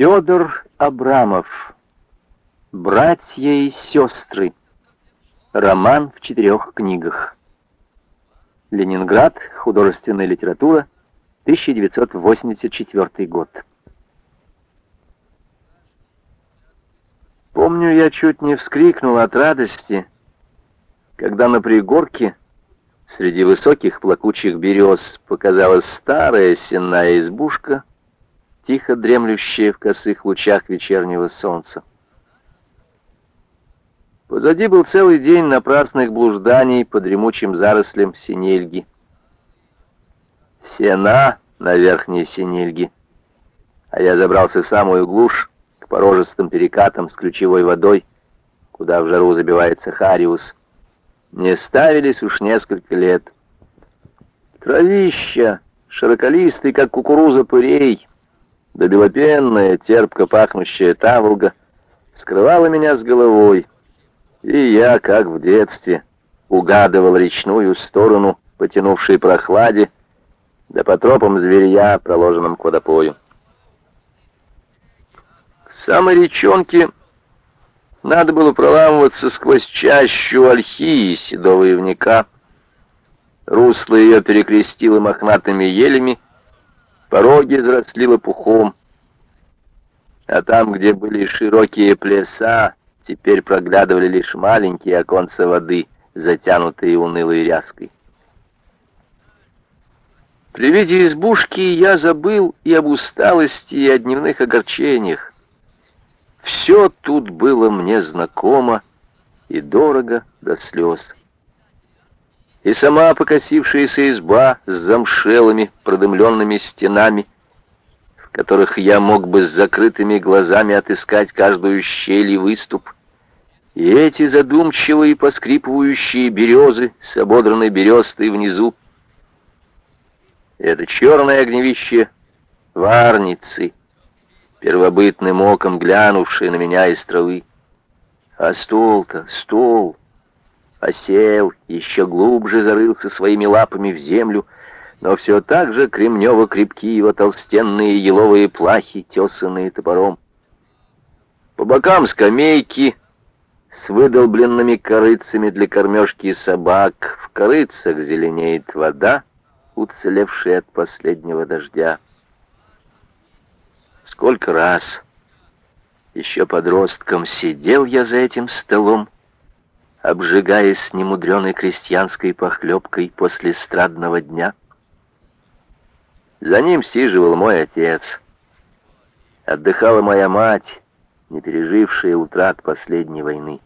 Федор Абрамов. Братья и сестры. Роман в четырех книгах. Ленинград. Художественная литература. 1984 год. Помню, я чуть не вскрикнул от радости, когда на пригорке среди высоких плакучих берез показалась старая сенная избушка, тихо дремлющая в косых лучах вечернего солнца. Позади был целый день напрасных блужданий по дремучим зарослям синельги. Сена на верхней синельге, а я забрался в самую глушь, к порожистым перекатам с ключевой водой, куда в жару забивается хариус. Не ставились уж несколько лет. Травища, широколистый, как кукуруза пырей, да белопенная, терпко пахнущая таволга скрывала меня с головой, и я, как в детстве, угадывал речную сторону, потянувшей прохладе, да по тропам зверья, проложенным к водопою. К самой речонке надо было проламываться сквозь чащу ольхи и седого ивника. Русло ее перекрестило мохнатыми елями, пороги заросли лопухом, а там, где были широкие плеса, теперь проглядывали лишь маленькие оконца воды, затянутые унылой ряской. При виде избушки я забыл и об усталости, и о дневных огорчениях. Все тут было мне знакомо и дорого до слез и сама покосившаяся изба с замшелыми продымленными стенами, в которых я мог бы с закрытыми глазами отыскать каждую щель и выступ, и эти задумчивые поскрипывающие березы с ободранной берестой внизу, это черное огневище варницы, первобытным оком глянувшие на меня из травы. А стол-то, стол, осел, еще глубже зарылся своими лапами в землю, но все так же кремнево крепки его толстенные еловые плахи, тесанные топором. По бокам скамейки с выдолбленными корыцами для кормежки собак. В корыцах зеленеет вода, уцелевшая от последнего дождя. Сколько раз еще подростком сидел я за этим столом, обжигаясь немудреной крестьянской похлебкой после страдного дня. За ним сиживал мой отец. Отдыхала моя мать, не пережившая утрат последней войны.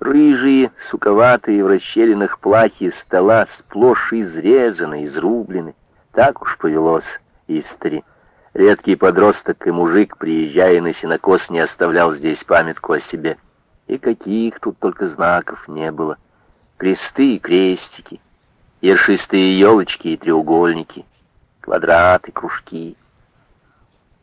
Рыжие, суковатые в расщелинах плахи стола сплошь изрезаны, изрублены. Так уж повелось истори. Редкий подросток и мужик, приезжая на сенокос, не оставлял здесь памятку о себе. И каких тут только знаков не было. Кресты и крестики, ершистые елочки и треугольники, квадраты, кружки.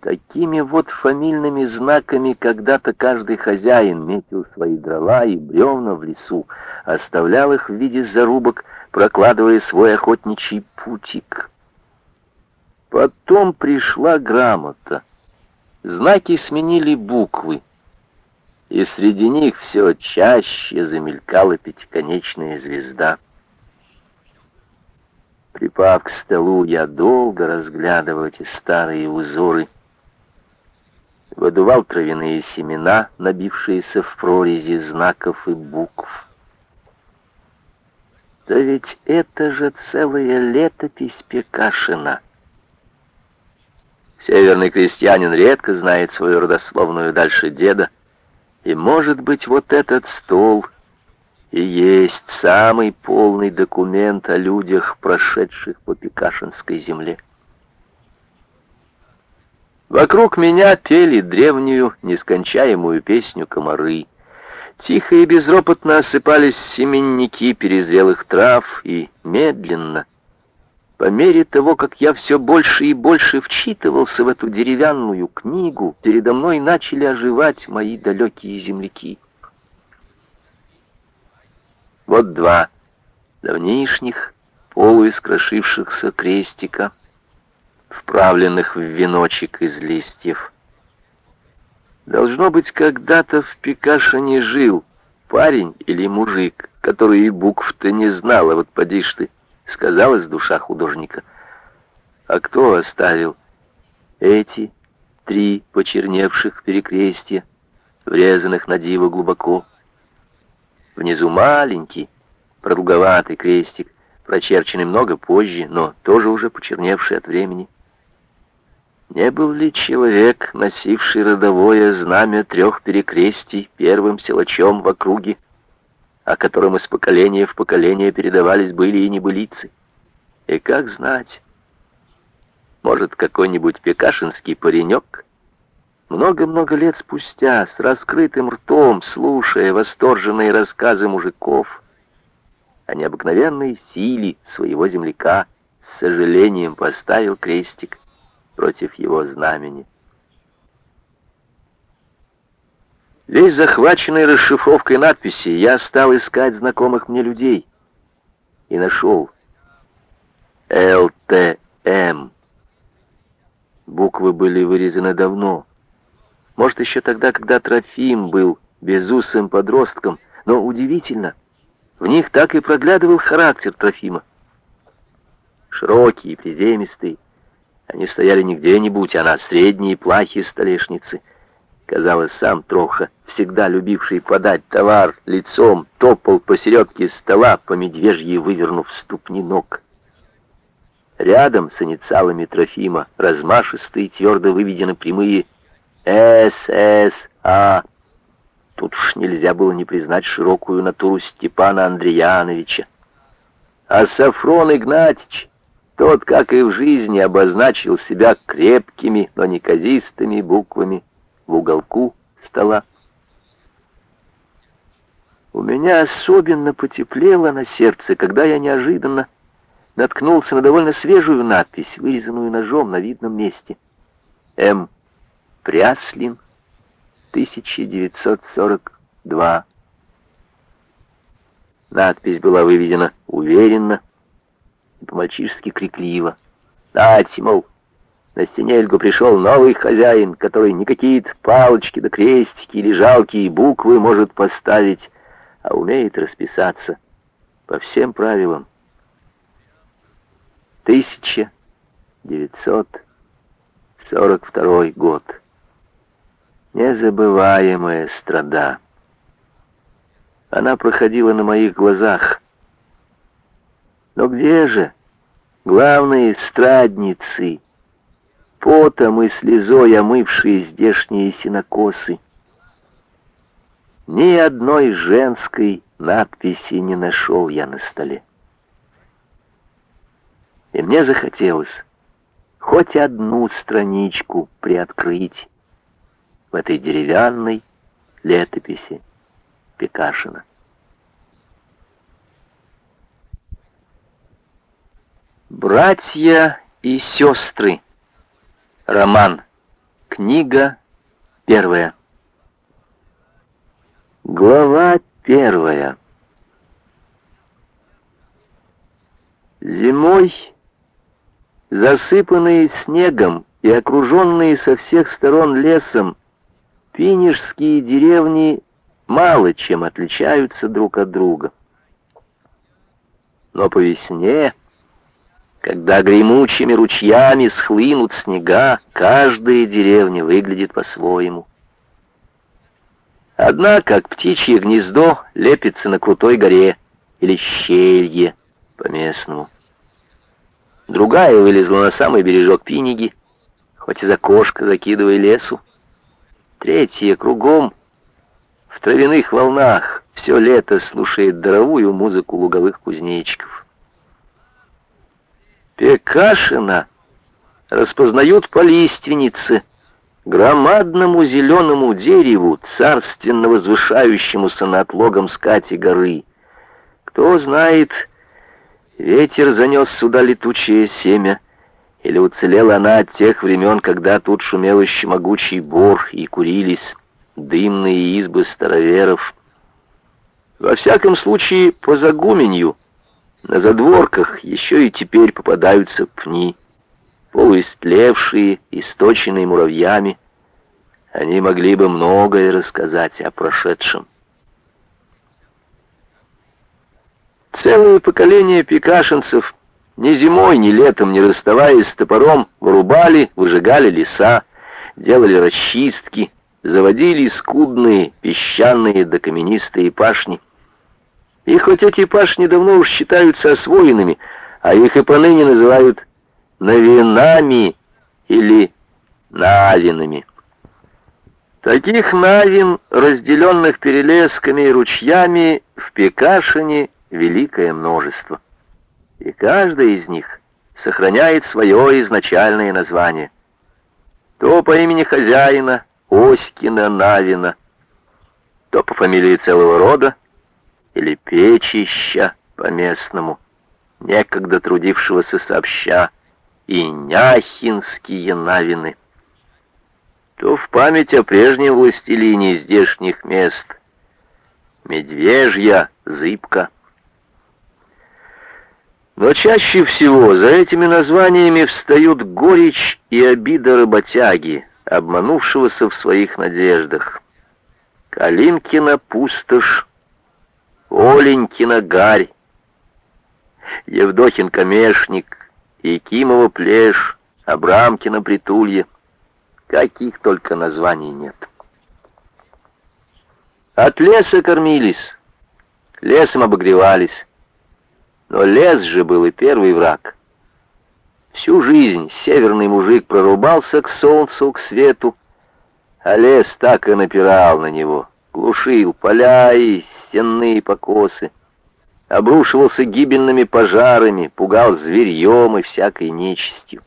Такими вот фамильными знаками когда-то каждый хозяин метил свои дрова и бревна в лесу, оставлял их в виде зарубок, прокладывая свой охотничий путик. Потом пришла грамота. Знаки сменили буквы и среди них все чаще замелькала пятиконечная звезда. Припав к столу, я долго разглядывал эти старые узоры, выдувал травяные семена, набившиеся в прорези знаков и букв. Да ведь это же целая летопись Пекашина. Северный крестьянин редко знает свою родословную дальше деда, и, может быть, вот этот стол и есть самый полный документ о людях, прошедших по Пикашинской земле. Вокруг меня пели древнюю, нескончаемую песню комары. Тихо и безропотно осыпались семенники перезрелых трав, и медленно, по мере того, как я все больше и больше вчитывался в эту деревянную книгу, передо мной начали оживать мои далекие земляки. Вот два давнишних, полуискрошившихся крестика, вправленных в веночек из листьев. Должно быть, когда-то в Пикашине жил парень или мужик, который и букв-то не знал, а вот поди ж ты, сказалась душа художника. А кто оставил эти три почерневших перекрестия, врезанных на диво глубоко? Внизу маленький, продолговатый крестик, прочерченный много позже, но тоже уже почерневший от времени. Не был ли человек, носивший родовое знамя трех перекрестий, первым силачом в округе, о котором из поколения в поколение передавались были и небылицы? И как знать, может, какой-нибудь пекашинский паренек, много-много лет спустя, с раскрытым ртом, слушая восторженные рассказы мужиков о необыкновенной силе своего земляка, с сожалением поставил крестик против его знамени. Весь захваченный расшифровкой надписи, я стал искать знакомых мне людей. И нашел. ЛТМ. Буквы были вырезаны давно. Может, еще тогда, когда Трофим был безусым подростком, но удивительно, в них так и проглядывал характер Трофима. Широкий, приземистый, они стояли не где-нибудь, а на средней плахе столешницы. Казалось, сам Троха, всегда любивший подать товар лицом, топал посередке стола, по медвежьи вывернув ступни ног. Рядом с инициалами Трофима размашистые, твердо выведены прямые «ССА». Тут уж нельзя было не признать широкую натуру Степана Андреяновича. А Сафрон Игнатьич тот, как и в жизни, обозначил себя крепкими, но неказистыми буквами в уголку стола. У меня особенно потеплело на сердце, когда я неожиданно наткнулся на довольно свежую надпись, вырезанную ножом на видном месте. М. Пряслин, 1942. Надпись была выведена уверенно, по-мальчишески крикливо. «Нате, мол, на Стенельгу пришел новый хозяин, который не какие-то палочки да крестики или жалкие буквы может поставить, а умеет расписаться по всем правилам. 1942 год. Незабываемая страда. Она проходила на моих глазах, но где же главные страдницы, потом и слезой омывшие здешние синокосы? Ни одной женской надписи не нашел я на столе. И мне захотелось хоть одну страничку приоткрыть в этой деревянной летописи Пекашина. Братья и сестры. Роман. Книга первая. Глава первая. Зимой, засыпанные снегом и окруженные со всех сторон лесом, пинежские деревни мало чем отличаются друг от друга. Но по весне когда гремучими ручьями схлынут снега, каждая деревня выглядит по-своему. Одна, как птичье гнездо, лепится на крутой горе или щелье по-местному. Другая вылезла на самый бережок Пиниги, хоть и за кошка закидывая лесу. Третья кругом в травяных волнах все лето слушает даровую музыку луговых кузнечиков. Пекашина распознают по лиственнице, громадному зеленому дереву, царственно возвышающемуся над логом скати горы. Кто знает, ветер занес сюда летучее семя, или уцелела она от тех времен, когда тут шумел еще могучий бор и курились дымные избы староверов. Во всяком случае, по загуменью — на задворках еще и теперь попадаются пни. полуистлевшие, источенные муравьями, они могли бы многое рассказать о прошедшем. Целое поколение пекашинцев ни зимой, ни летом, не расставаясь с топором, вырубали, выжигали леса, делали расчистки, заводили скудные песчаные да каменистые пашни. И хоть эти пашни давно уж считаются освоенными, а их и поныне называют навинами или навинами. Таких навин, разделенных перелесками и ручьями, в Пекашине великое множество. И каждая из них сохраняет свое изначальное название. То по имени хозяина, Оськина Навина, то по фамилии целого рода, или Печища по-местному, некогда трудившегося сообща, и Няхинские Навины. То в память о прежнем властелине здешних мест, Медвежья Зыбка. Но чаще всего за этими названиями встают горечь и обида работяги, обманувшегося в своих надеждах. Калинкина пустошь, Оленькина гарь, Евдохин камешник, Якимова плешь, Абрамкина притулье. Каких только названий нет. От леса кормились, лесом обогревались. Но лес же был и первый враг. Всю жизнь северный мужик прорубался к солнцу, к свету, а лес так и напирал на него, глушил поля и стенные покосы, обрушивался гибельными пожарами, пугал зверьем и всякой нечистью.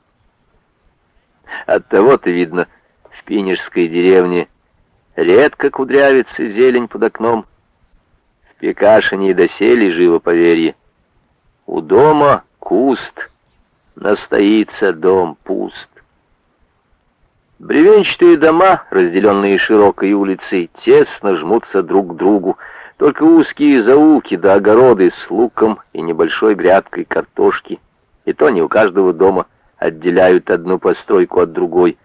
Оттого-то, видно, в пинежской деревне редко кудрявится зелень под окном. В Пекашине и доселе живо поверье. У дома куст — настоится дом пуст. Бревенчатые дома, разделенные широкой улицей, тесно жмутся друг к другу. Только узкие заулки да огороды с луком и небольшой грядкой картошки. И то не у каждого дома отделяют одну постройку от другой.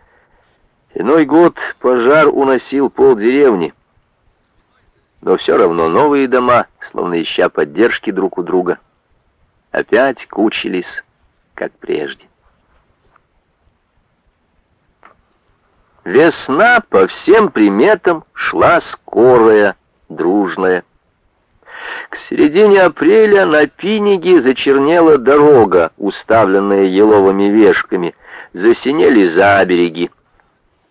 Иной год пожар уносил пол деревни. Но все равно новые дома, словно ища поддержки друг у друга, опять кучились как прежде. Весна по всем приметам шла скорая, дружная. К середине апреля на Пиниге зачернела дорога, уставленная еловыми вешками, засинели забереги.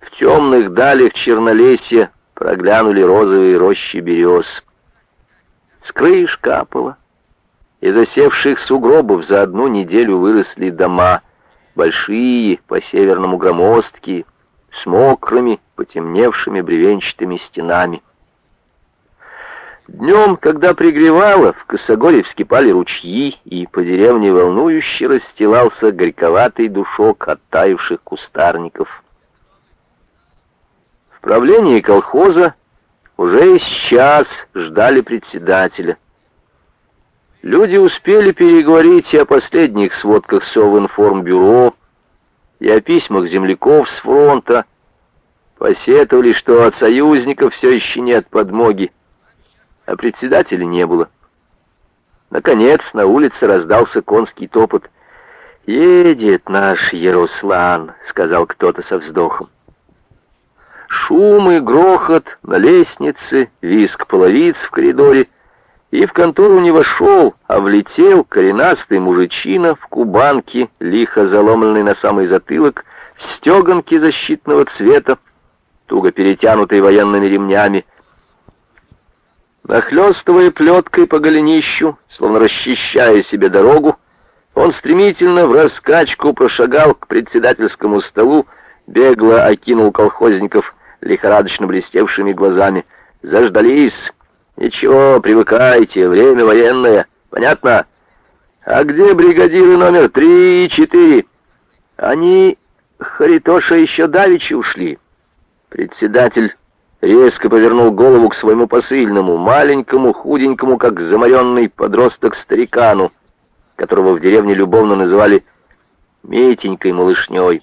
В темных далях чернолесья проглянули розовые рощи берез. С крыш капало. Из осевших сугробов за одну неделю выросли дома, большие, по-северному громоздкие, с мокрыми, потемневшими бревенчатыми стенами. Днем, когда пригревало, в Косогоре вскипали ручьи, и по деревне волнующе расстилался горьковатый душок оттаивших кустарников. В правлении колхоза уже сейчас ждали председателя — Люди успели переговорить и о последних сводках Совинформбюро, и о письмах земляков с фронта. Посетовали, что от союзников все еще нет подмоги, а председателя не было. Наконец на улице раздался конский топот. «Едет наш Яруслан», — сказал кто-то со вздохом. Шум и грохот на лестнице, визг половиц в коридоре — и в контору не вошел, а влетел коренастый мужичина в кубанке, лихо заломленный на самый затылок, в стеганке защитного цвета, туго перетянутой военными ремнями. Нахлёстывая плеткой по голенищу, словно расчищая себе дорогу, он стремительно в раскачку прошагал к председательскому столу, бегло окинул колхозников лихорадочно блестевшими глазами. «Заждались!» «Ничего, привыкайте, время военное. Понятно? А где бригадиры номер три и четыре?» «Они, Харитоша, еще давеча ушли». Председатель резко повернул голову к своему посыльному, маленькому, худенькому, как заморенный подросток старикану, которого в деревне любовно называли метенькой малышней.